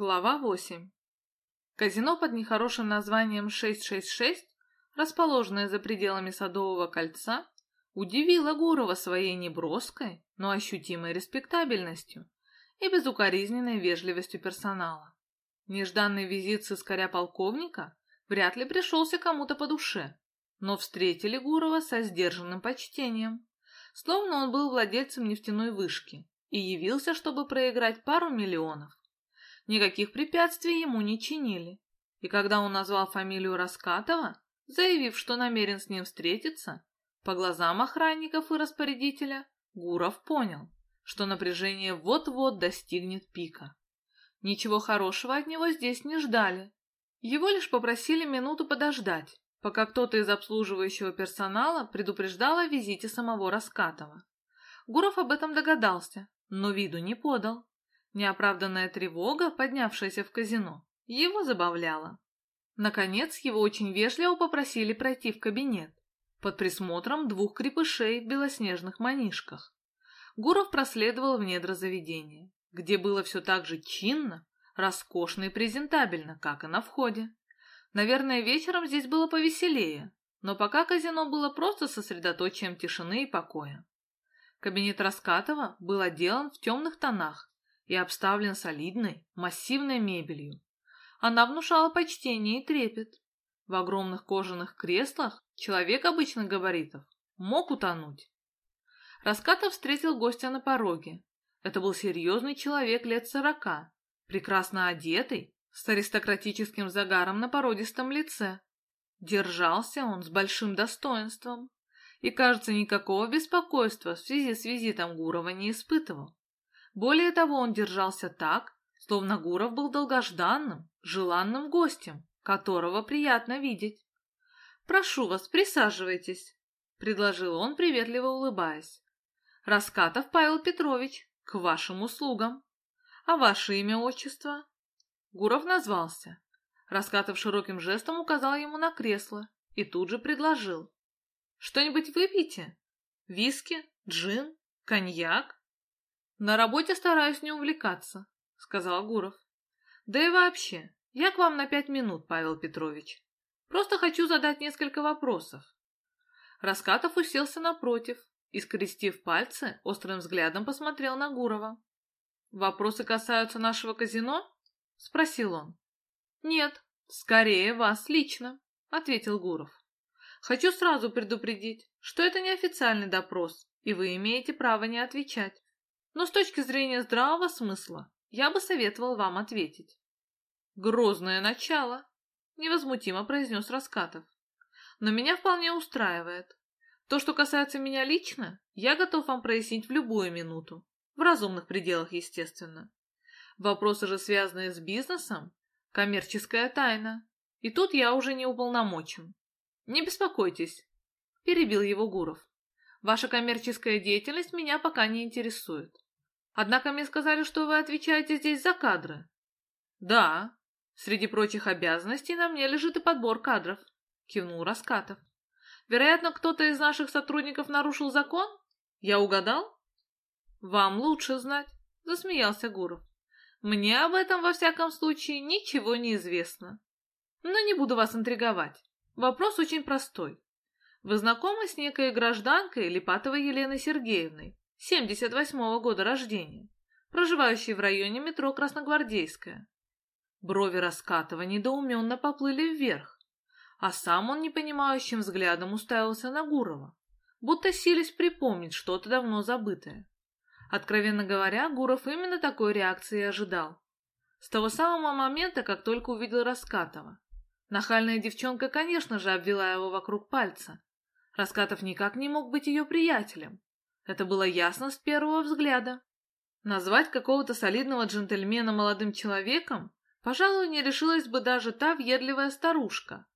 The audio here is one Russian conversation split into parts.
Глава 8. Казино под нехорошим названием 666, расположенное за пределами Садового кольца, удивило Гурова своей неброской, но ощутимой респектабельностью и безукоризненной вежливостью персонала. Нежданный визит с искоря полковника вряд ли пришелся кому-то по душе, но встретили Гурова со сдержанным почтением, словно он был владельцем нефтяной вышки и явился, чтобы проиграть пару миллионов. Никаких препятствий ему не чинили. И когда он назвал фамилию Раскатова, заявив, что намерен с ним встретиться, по глазам охранников и распорядителя Гуров понял, что напряжение вот-вот достигнет пика. Ничего хорошего от него здесь не ждали. Его лишь попросили минуту подождать, пока кто-то из обслуживающего персонала предупреждал о визите самого Раскатова. Гуров об этом догадался, но виду не подал. Неоправданная тревога, поднявшаяся в казино, его забавляла. Наконец, его очень вежливо попросили пройти в кабинет под присмотром двух крепышей в белоснежных манишках. Гуров проследовал в недра заведения, где было все так же чинно, роскошно и презентабельно, как и на входе. Наверное, вечером здесь было повеселее, но пока казино было просто сосредоточием тишины и покоя. Кабинет Раскатова был отделан в темных тонах и обставлен солидной, массивной мебелью. Она внушала почтение и трепет. В огромных кожаных креслах человек обычных габаритов мог утонуть. Раскатов встретил гостя на пороге. Это был серьезный человек лет сорока, прекрасно одетый, с аристократическим загаром на породистом лице. Держался он с большим достоинством и, кажется, никакого беспокойства в связи с визитом Гурова не испытывал. Более того, он держался так, словно Гуров был долгожданным, желанным гостем, которого приятно видеть. «Прошу вас, присаживайтесь», — предложил он, приветливо улыбаясь. «Раскатов Павел Петрович, к вашим услугам. А ваше имя, отчество?» Гуров назвался. Раскатов широким жестом указал ему на кресло и тут же предложил. «Что-нибудь выпьете? Виски? Джин? Коньяк?» «На работе стараюсь не увлекаться», — сказал Гуров. «Да и вообще, я к вам на пять минут, Павел Петрович. Просто хочу задать несколько вопросов». Раскатов уселся напротив и, скрестив пальцы, острым взглядом посмотрел на Гурова. «Вопросы касаются нашего казино?» — спросил он. «Нет, скорее вас лично», — ответил Гуров. «Хочу сразу предупредить, что это неофициальный допрос, и вы имеете право не отвечать. Но с точки зрения здравого смысла я бы советовал вам ответить. «Грозное начало», — невозмутимо произнес Раскатов. «Но меня вполне устраивает. То, что касается меня лично, я готов вам прояснить в любую минуту, в разумных пределах, естественно. Вопросы же, связанные с бизнесом, коммерческая тайна, и тут я уже не уполномочен. Не беспокойтесь», — перебил его Гуров. Ваша коммерческая деятельность меня пока не интересует. Однако мне сказали, что вы отвечаете здесь за кадры. Да, среди прочих обязанностей на мне лежит и подбор кадров, кивнул Раскатов. Вероятно, кто-то из наших сотрудников нарушил закон? Я угадал? Вам лучше знать, засмеялся Гуров. Мне об этом, во всяком случае, ничего не известно. Но не буду вас интриговать. Вопрос очень простой. Вы знакомы с некой гражданкой Липатовой Еленой Сергеевной, 78-го года рождения, проживающей в районе метро Красногвардейская? Брови Раскатова недоуменно поплыли вверх, а сам он непонимающим взглядом уставился на Гурова, будто сились припомнить что-то давно забытое. Откровенно говоря, Гуров именно такой реакции ожидал. С того самого момента, как только увидел Раскатова. Нахальная девчонка, конечно же, обвела его вокруг пальца, Раскатов никак не мог быть ее приятелем. Это было ясно с первого взгляда. Назвать какого-то солидного джентльмена молодым человеком, пожалуй, не решилась бы даже та въедливая старушка.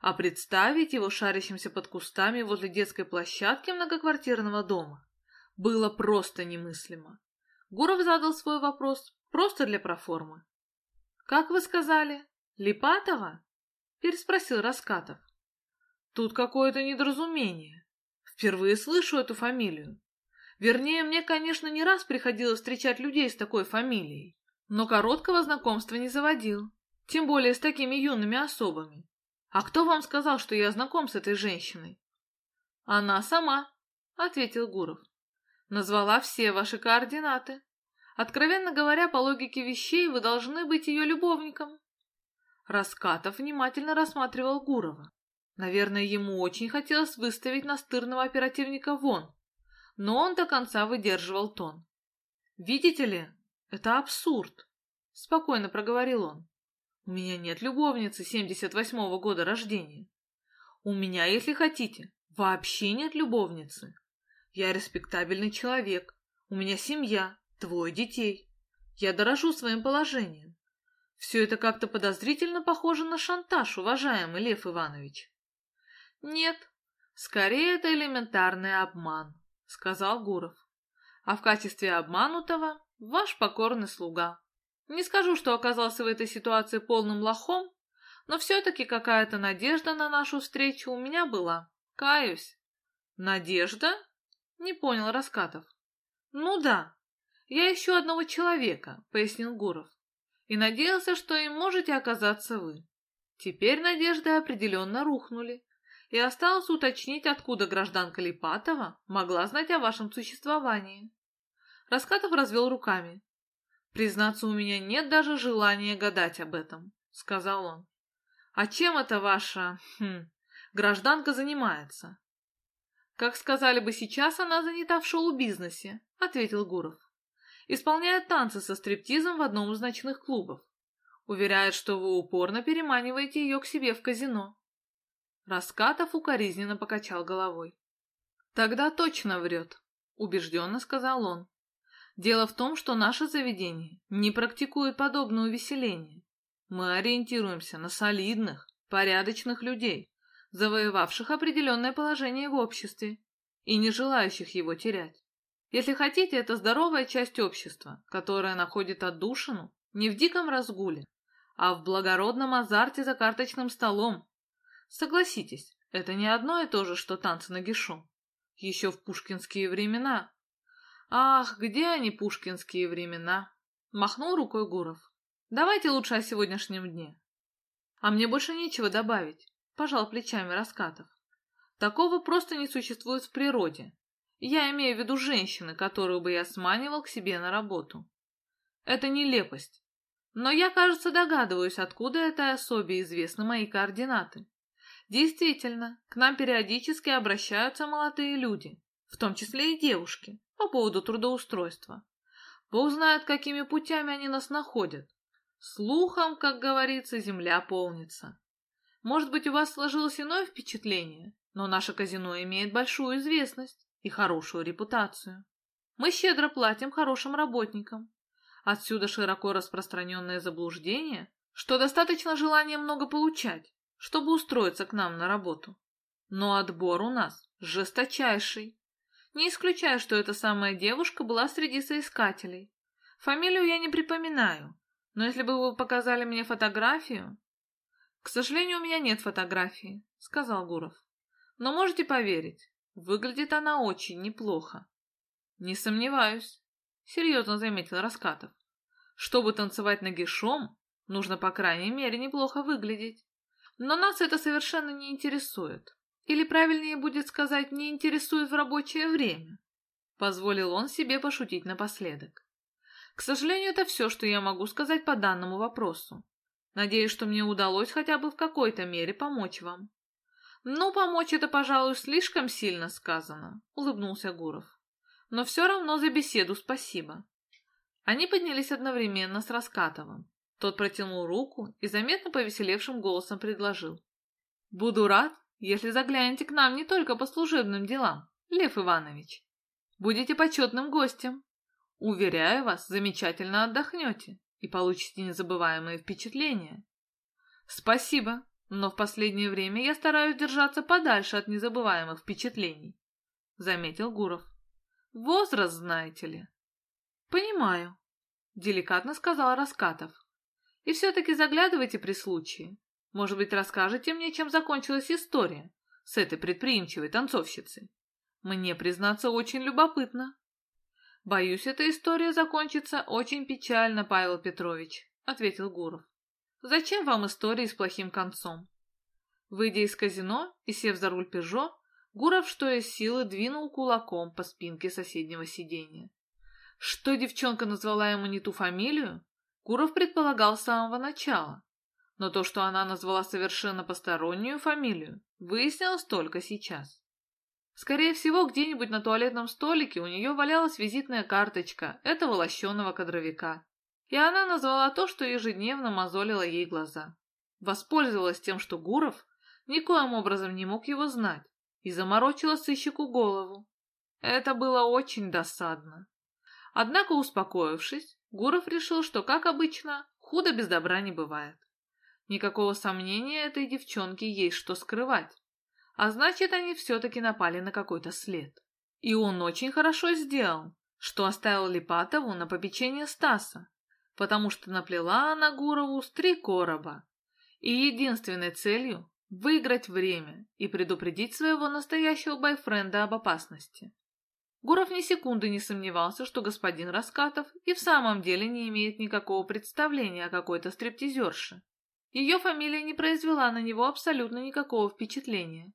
А представить его шарящимся под кустами возле детской площадки многоквартирного дома было просто немыслимо. Гуров задал свой вопрос просто для проформы. «Как вы сказали? Липатова?» – переспросил Раскатов. Тут какое-то недоразумение. Впервые слышу эту фамилию. Вернее, мне, конечно, не раз приходилось встречать людей с такой фамилией. но короткого знакомства не заводил, тем более с такими юными особами. А кто вам сказал, что я знаком с этой женщиной? Она сама, ответил Гуров. Назвала все ваши координаты. Откровенно говоря, по логике вещей, вы должны быть ее любовником. Раскатов внимательно рассматривал Гурова. Наверное, ему очень хотелось выставить настырного оперативника вон, но он до конца выдерживал тон. «Видите ли, это абсурд», — спокойно проговорил он. «У меня нет любовницы 78-го года рождения. У меня, если хотите, вообще нет любовницы. Я респектабельный человек, у меня семья, двое детей. Я дорожу своим положением. Все это как-то подозрительно похоже на шантаж, уважаемый Лев Иванович. Нет, скорее это элементарный обман, сказал Гуров. А в качестве обманутого ваш покорный слуга. Не скажу, что оказался в этой ситуации полным лохом, но все-таки какая-то надежда на нашу встречу у меня была. Каюсь. Надежда? Не понял Раскатов. Ну да, я ищу одного человека, пояснил Гуров. И надеялся, что им можете оказаться вы. Теперь надежды определенно рухнули и осталось уточнить, откуда гражданка Липатова могла знать о вашем существовании. Раскатов развел руками. «Признаться, у меня нет даже желания гадать об этом», — сказал он. «А чем это ваша хм, гражданка занимается?» «Как сказали бы сейчас, она занята в шоу-бизнесе», — ответил Гуров. «Исполняет танцы со стриптизом в одном из ночных клубов. Уверяет, что вы упорно переманиваете ее к себе в казино. Раскатов укоризненно покачал головой. «Тогда точно врет», — убежденно сказал он. «Дело в том, что наше заведение не практикует подобное увеселение. Мы ориентируемся на солидных, порядочных людей, завоевавших определенное положение в обществе и не желающих его терять. Если хотите, это здоровая часть общества, которая находит отдушину не в диком разгуле, а в благородном азарте за карточным столом, Согласитесь, это не одно и то же, что танцы на гишу. Еще в пушкинские времена. Ах, где они, пушкинские времена? Махнул рукой Гуров. Давайте лучше о сегодняшнем дне. А мне больше нечего добавить. Пожал плечами Раскатов. Такого просто не существует в природе. Я имею в виду женщины, которую бы я сманивал к себе на работу. Это нелепость. Но я, кажется, догадываюсь, откуда этой особе известны мои координаты. Действительно, к нам периодически обращаются молодые люди, в том числе и девушки, по поводу трудоустройства. Бог знает, какими путями они нас находят. Слухом, как говорится, земля полнится. Может быть, у вас сложилось иное впечатление, но наше казино имеет большую известность и хорошую репутацию. Мы щедро платим хорошим работникам. Отсюда широко распространенное заблуждение, что достаточно желания много получать, чтобы устроиться к нам на работу. Но отбор у нас жесточайший. Не исключаю, что эта самая девушка была среди соискателей. Фамилию я не припоминаю, но если бы вы показали мне фотографию... К сожалению, у меня нет фотографии, сказал Гуров. Но можете поверить, выглядит она очень неплохо. Не сомневаюсь, серьезно заметил Раскатов. Чтобы танцевать нагишом, нужно, по крайней мере, неплохо выглядеть. Но нас это совершенно не интересует. Или правильнее будет сказать, не интересует в рабочее время. Позволил он себе пошутить напоследок. К сожалению, это все, что я могу сказать по данному вопросу. Надеюсь, что мне удалось хотя бы в какой-то мере помочь вам. Ну, помочь это, пожалуй, слишком сильно сказано, улыбнулся Гуров. Но все равно за беседу спасибо. Они поднялись одновременно с Раскатовым. Тот протянул руку и заметно повеселевшим голосом предложил. «Буду рад, если заглянете к нам не только по служебным делам, Лев Иванович. Будете почетным гостем. Уверяю вас, замечательно отдохнете и получите незабываемые впечатления. Спасибо, но в последнее время я стараюсь держаться подальше от незабываемых впечатлений, заметил Гуров. Возраст, знаете ли. Понимаю, деликатно сказал Раскатов. И все-таки заглядывайте при случае. Может быть, расскажете мне, чем закончилась история с этой предприимчивой танцовщицей? Мне, признаться, очень любопытно. «Боюсь, эта история закончится очень печально, Павел Петрович», — ответил Гуров. «Зачем вам истории с плохим концом?» Выйдя из казино и сев за руль «Пежо», Гуров что из силы двинул кулаком по спинке соседнего сиденья. Что девчонка назвала ему не ту фамилию, Гуров предполагал с самого начала. Но то, что она назвала совершенно постороннюю фамилию, выяснилось только сейчас. Скорее всего, где-нибудь на туалетном столике у нее валялась визитная карточка этого лощеного кадровика. И она назвала то, что ежедневно мозолило ей глаза. Воспользовалась тем, что Гуров никоим образом не мог его знать, и заморочила сыщику голову. Это было очень досадно. Однако, успокоившись, Гуров решил, что, как обычно, худо без добра не бывает. Никакого сомнения этой девчонке есть что скрывать. А значит, они все-таки напали на какой-то след. И он очень хорошо сделал, что оставил Липатову на попечение Стаса, потому что наплела она Гурову с три короба. И единственной целью – выиграть время и предупредить своего настоящего бойфренда об опасности. Гуров ни секунды не сомневался, что господин Раскатов и в самом деле не имеет никакого представления о какой-то стриптизерше. Ее фамилия не произвела на него абсолютно никакого впечатления.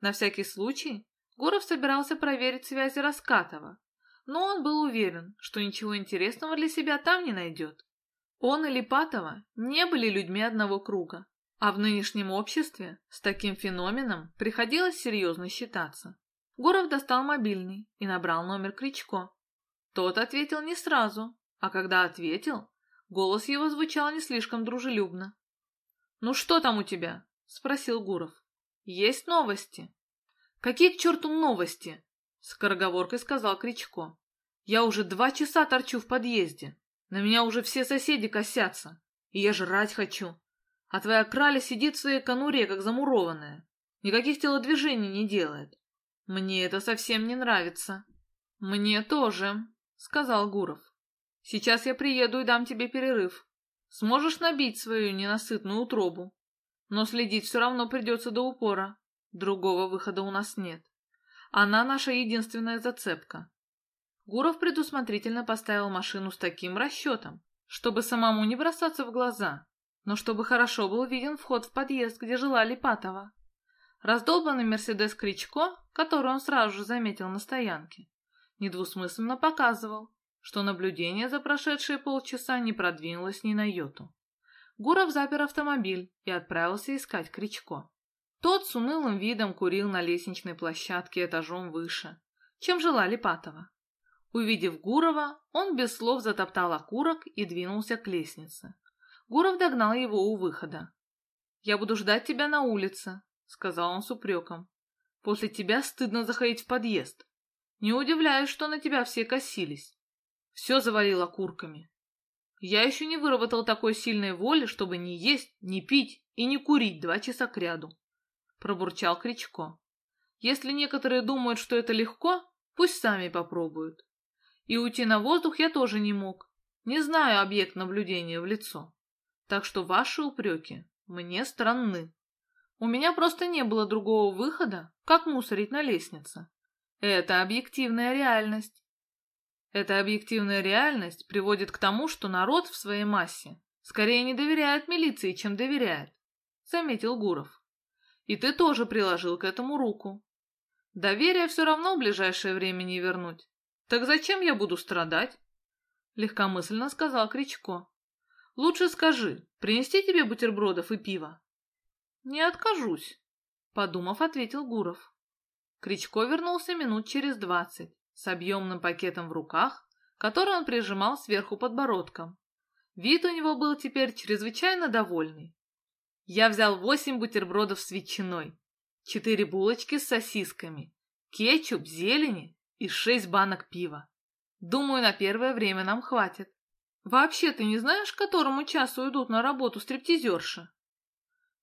На всякий случай Гуров собирался проверить связи Раскатова, но он был уверен, что ничего интересного для себя там не найдет. Он и Липатова не были людьми одного круга, а в нынешнем обществе с таким феноменом приходилось серьезно считаться. Гуров достал мобильный и набрал номер Кричко. Тот ответил не сразу, а когда ответил, голос его звучал не слишком дружелюбно. «Ну что там у тебя?» — спросил Гуров. «Есть новости?» «Какие к черту новости?» — скороговоркой сказал Кричко. «Я уже два часа торчу в подъезде. На меня уже все соседи косятся. И я жрать хочу. А твоя краля сидит в своей конуре, как замурованная. Никаких телодвижений не делает. Мне это совсем не нравится. Мне тоже, сказал Гуров. Сейчас я приеду и дам тебе перерыв. Сможешь набить свою ненасытную утробу. Но следить все равно придется до упора. Другого выхода у нас нет. Она наша единственная зацепка. Гуров предусмотрительно поставил машину с таким расчетом, чтобы самому не бросаться в глаза, но чтобы хорошо был виден вход в подъезд, где жила Липатова. Раздолбанный Мерседес Кричко, который он сразу же заметил на стоянке, недвусмысленно показывал, что наблюдение за прошедшие полчаса не продвинулось ни на йоту. Гуров запер автомобиль и отправился искать Кричко. Тот с унылым видом курил на лестничной площадке этажом выше, чем жила Липатова. Увидев Гурова, он без слов затоптал окурок и двинулся к лестнице. Гуров догнал его у выхода. «Я буду ждать тебя на улице», сказал он с упреком. После тебя стыдно заходить в подъезд. Не удивляюсь, что на тебя все косились. Все завалило курками. Я еще не выработал такой сильной воли, чтобы не есть, не пить и не курить два часа кряду. Пробурчал Кричко. Если некоторые думают, что это легко, пусть сами попробуют. И уйти на воздух я тоже не мог. Не знаю объект наблюдения в лицо. Так что ваши упреки мне странны. У меня просто не было другого выхода, как мусорить на лестнице. Это объективная реальность. Эта объективная реальность приводит к тому, что народ в своей массе скорее не доверяет милиции, чем доверяет, заметил Гуров. И ты тоже приложил к этому руку. Доверие все равно в ближайшее время не вернуть. Так зачем я буду страдать? Легкомысленно сказал Кричко. Лучше скажи, принести тебе бутербродов и пива? «Не откажусь», — подумав, ответил Гуров. Кричко вернулся минут через двадцать с объемным пакетом в руках, который он прижимал сверху подбородком. Вид у него был теперь чрезвычайно довольный. Я взял восемь бутербродов с ветчиной, четыре булочки с сосисками, кетчуп, зелени и шесть банок пива. Думаю, на первое время нам хватит. Вообще, ты не знаешь, к которому часу идут на работу стриптизерши?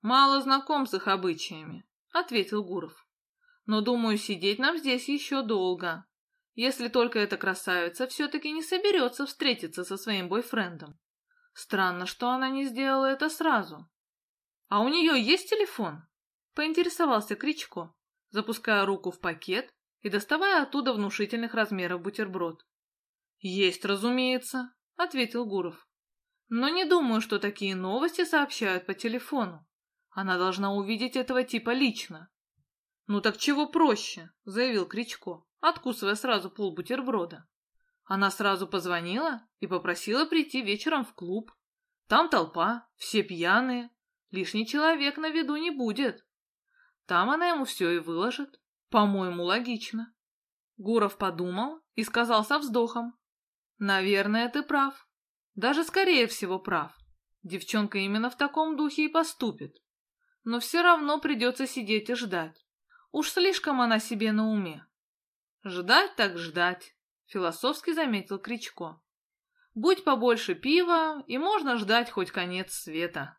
«Мало знаком с их обычаями», — ответил Гуров. «Но, думаю, сидеть нам здесь еще долго, если только эта красавица все-таки не соберется встретиться со своим бойфрендом. Странно, что она не сделала это сразу. А у нее есть телефон?» — поинтересовался Кричко, запуская руку в пакет и доставая оттуда внушительных размеров бутерброд. Есть, разумеется, ответил Гуров. Но не думаю, что такие новости сообщают по телефону. Она должна увидеть этого типа лично. Ну так чего проще, заявил Кричко, откусывая сразу пол бутерброда. Она сразу позвонила и попросила прийти вечером в клуб. Там толпа, все пьяные, лишний человек на виду не будет. Там она ему все и выложит. По-моему, логично. Гуров подумал и сказал со вздохом. Наверное, ты прав. Даже скорее всего прав. Девчонка именно в таком духе и поступит. Но все равно придется сидеть и ждать. Уж слишком она себе на уме. Ждать так ждать, философски заметил Кричко. Будь побольше пива, и можно ждать хоть конец света.